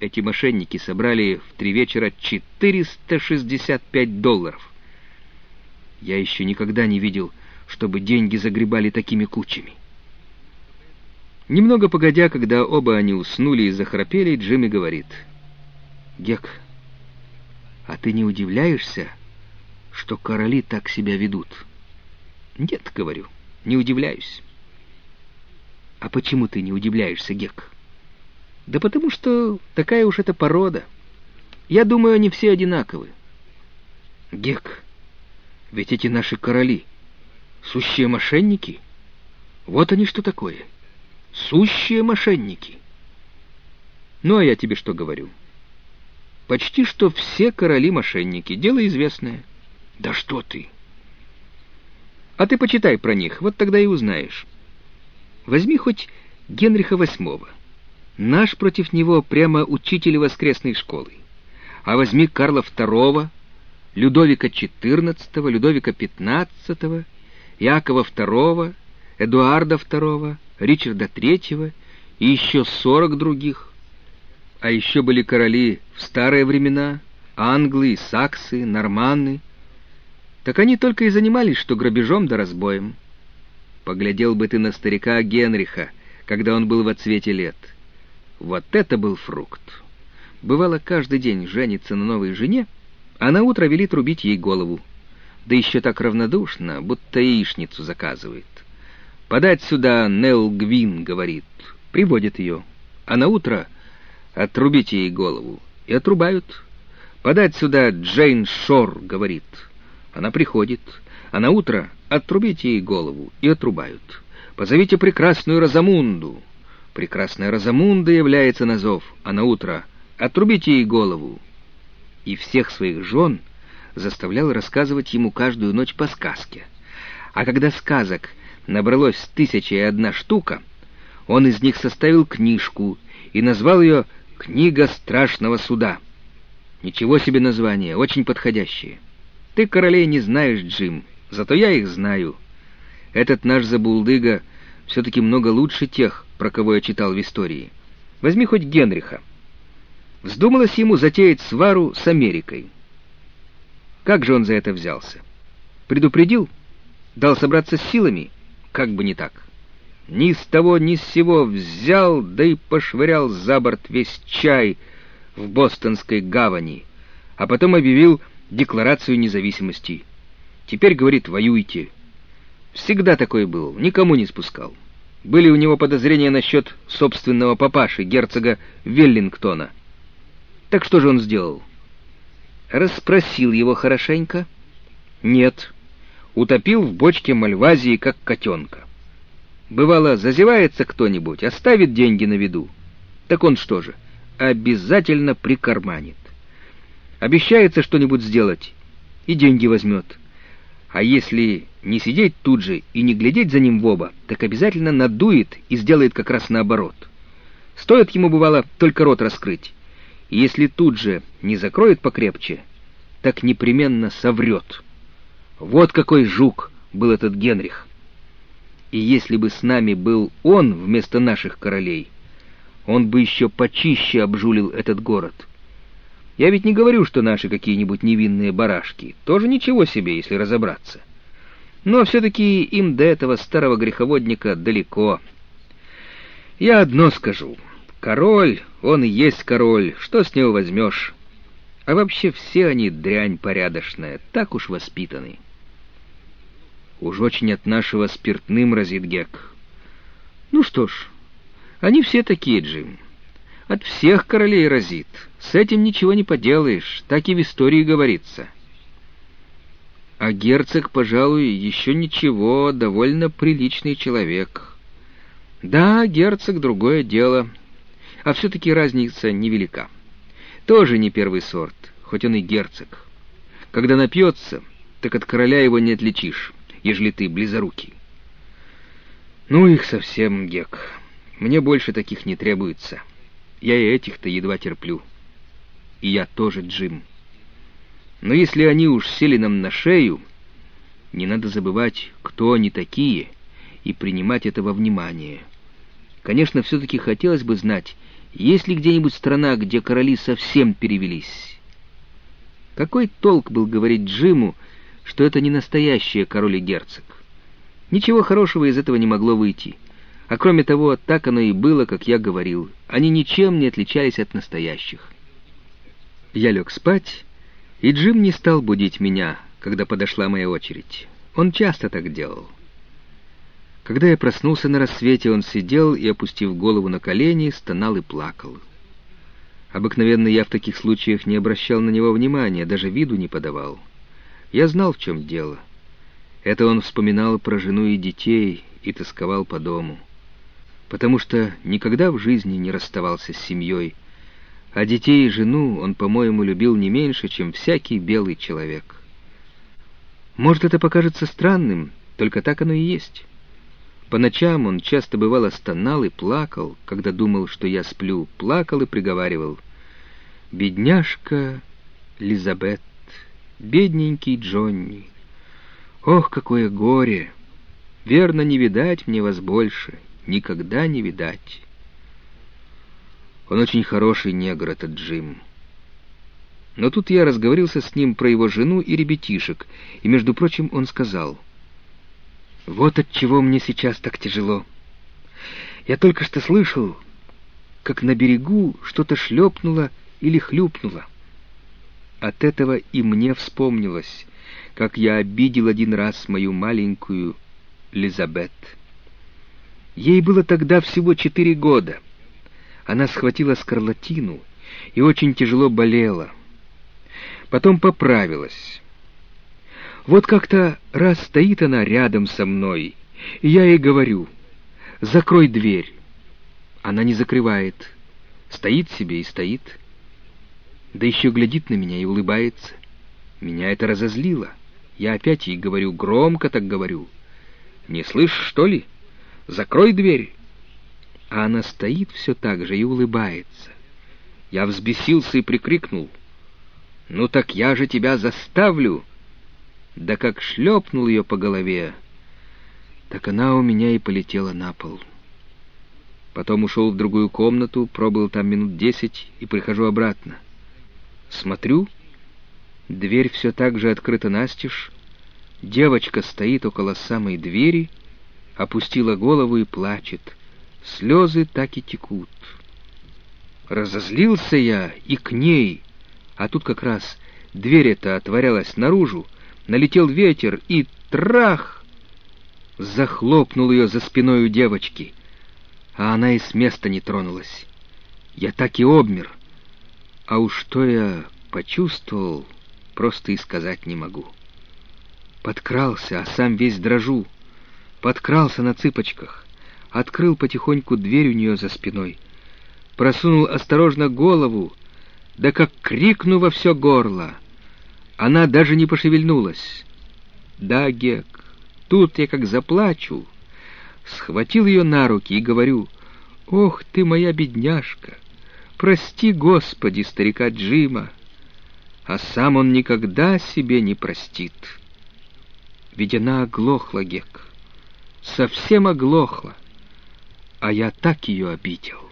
Эти мошенники собрали в три вечера 465 долларов. Я еще никогда не видел, чтобы деньги загребали такими кучами. Немного погодя, когда оба они уснули и захрапели, Джимми говорит. «Гек, а ты не удивляешься, что короли так себя ведут?» «Нет», — говорю, — «не удивляюсь». «А почему ты не удивляешься, Гек?» Да потому что такая уж эта порода. Я думаю, они все одинаковы. Гек, ведь эти наши короли — сущие мошенники. Вот они что такое. Сущие мошенники. Ну, а я тебе что говорю? Почти что все короли мошенники. Дело известное. Да что ты! А ты почитай про них, вот тогда и узнаешь. Возьми хоть Генриха VIII. Наш против него прямо учитель воскресной школы. А возьми Карла II, Людовика XIV, Людовика XV, Якова II, Эдуарда II, Ричарда III и еще сорок других. А еще были короли в старые времена, англы, саксы, норманны. Так они только и занимались, что грабежом да разбоем. Поглядел бы ты на старика Генриха, когда он был во цвете лет — вот это был фрукт. Бывало, каждый день женится на новой жене, а на утро вели трубить ей голову. Да еще так равнодушно, будто яичницу заказывает. «Подать сюда Нел Гвин», — говорит. Приводит ее. А на утро отрубить ей голову. И отрубают. «Подать сюда Джейн Шор», — говорит. Она приходит. А на утро отрубить ей голову. И отрубают. «Позовите прекрасную Розамунду». Прекрасная Розамунда является на зов, а на утро отрубите ей голову. И всех своих жен заставлял рассказывать ему каждую ночь по сказке. А когда сказок набралось тысяча и одна штука, он из них составил книжку и назвал ее «Книга страшного суда». Ничего себе название, очень подходящее. Ты королей не знаешь, Джим, зато я их знаю. Этот наш забулдыга все-таки много лучше тех, про кого я читал в истории. Возьми хоть Генриха. Вздумалось ему затеять свару с Америкой. Как же он за это взялся? Предупредил? Дал собраться с силами? Как бы не так. Ни с того, ни с сего взял, да и пошвырял за борт весь чай в бостонской гавани, а потом объявил декларацию независимости. Теперь, говорит, воюйте. Всегда такой был, никому не спускал. Были у него подозрения насчет собственного папаши, герцога Веллингтона. Так что же он сделал? Расспросил его хорошенько? Нет. Утопил в бочке мальвазии, как котенка. Бывало, зазевается кто-нибудь, оставит деньги на виду. Так он что же, обязательно прикарманит. Обещается что-нибудь сделать, и деньги возьмет. А если не сидеть тут же и не глядеть за ним в оба, так обязательно надует и сделает как раз наоборот. Стоит ему, бывало, только рот раскрыть. И если тут же не закроет покрепче, так непременно соврет. Вот какой жук был этот Генрих. И если бы с нами был он вместо наших королей, он бы еще почище обжулил этот город. Я ведь не говорю, что наши какие-нибудь невинные барашки. Тоже ничего себе, если разобраться. Но все-таки им до этого старого греховодника далеко. Я одно скажу. Король, он и есть король, что с него возьмешь? А вообще все они дрянь порядочная, так уж воспитаны. Уж очень от нашего спиртным разит Гек. Ну что ж, они все такие, Джим. От всех королей разит. С этим ничего не поделаешь, так и в истории говорится. А герцог, пожалуй, еще ничего, довольно приличный человек. Да, герцог — другое дело. А все-таки разница невелика. Тоже не первый сорт, хоть он и герцог. Когда напьется, так от короля его не отличишь, ежели ты близорукий. Ну их совсем, Гек. Мне больше таких не требуется. Я и этих-то едва терплю и я тоже, Джим. Но если они уж сели нам на шею, не надо забывать, кто они такие, и принимать это во внимание. Конечно, все-таки хотелось бы знать, Есть ли где-нибудь страна, где короли совсем перевелись? Какой толк был говорить Джиму, что это не настоящий король и герцог? Ничего хорошего из этого не могло выйти. А кроме того, так оно и было, как я говорил. Они ничем не отличались от настоящих. Я лег спать, и Джим не стал будить меня, когда подошла моя очередь. Он часто так делал. Когда я проснулся на рассвете, он сидел и, опустив голову на колени, стонал и плакал. Обыкновенно я в таких случаях не обращал на него внимания, даже виду не подавал. Я знал, в чем дело. Это он вспоминал про жену и детей и тосковал по дому потому что никогда в жизни не расставался с семьей, а детей и жену он, по-моему, любил не меньше, чем всякий белый человек. Может, это покажется странным, только так оно и есть. По ночам он часто бывало стонал и плакал, когда думал, что я сплю, плакал и приговаривал. «Бедняжка Лизабет, бедненький Джонни, ох, какое горе! Верно, не видать мне вас больше, никогда не видать. Он очень хороший негр, этот Джим. Но тут я разговорился с ним про его жену и ребятишек, и, между прочим, он сказал, «Вот от чего мне сейчас так тяжело. Я только что слышал, как на берегу что-то шлепнуло или хлюпнуло. От этого и мне вспомнилось, как я обидел один раз мою маленькую Лизабет». Ей было тогда всего четыре года. Она схватила скарлатину и очень тяжело болела. Потом поправилась. Вот как-то раз стоит она рядом со мной, и я ей говорю, «Закрой дверь». Она не закрывает, стоит себе и стоит. Да еще глядит на меня и улыбается. Меня это разозлило. Я опять ей говорю, громко так говорю. «Не слышишь, что ли?» Закрой дверь!» А она стоит все так же и улыбается. Я взбесился и прикрикнул. «Ну так я же тебя заставлю!» Да как шлепнул ее по голове, так она у меня и полетела на пол. Потом ушел в другую комнату, пробыл там минут десять и прихожу обратно. Смотрю, дверь все так же открыта настежь, девочка стоит около самой двери — опустила голову и плачет. Слезы так и текут. Разозлился я и к ней, а тут как раз дверь эта отворялась наружу, налетел ветер и трах! Захлопнул ее за спиной у девочки, а она и с места не тронулась. Я так и обмер, а уж что я почувствовал, просто и сказать не могу. Подкрался, а сам весь дрожу — подкрался на цыпочках, открыл потихоньку дверь у нее за спиной, просунул осторожно голову, да как крикну во все горло. Она даже не пошевельнулась. Да, Гек, тут я как заплачу. Схватил ее на руки и говорю, «Ох ты, моя бедняжка! Прости, Господи, старика Джима!» А сам он никогда себе не простит. Ведь она оглохла, Гек совсем оглохла, а я так ее обидел.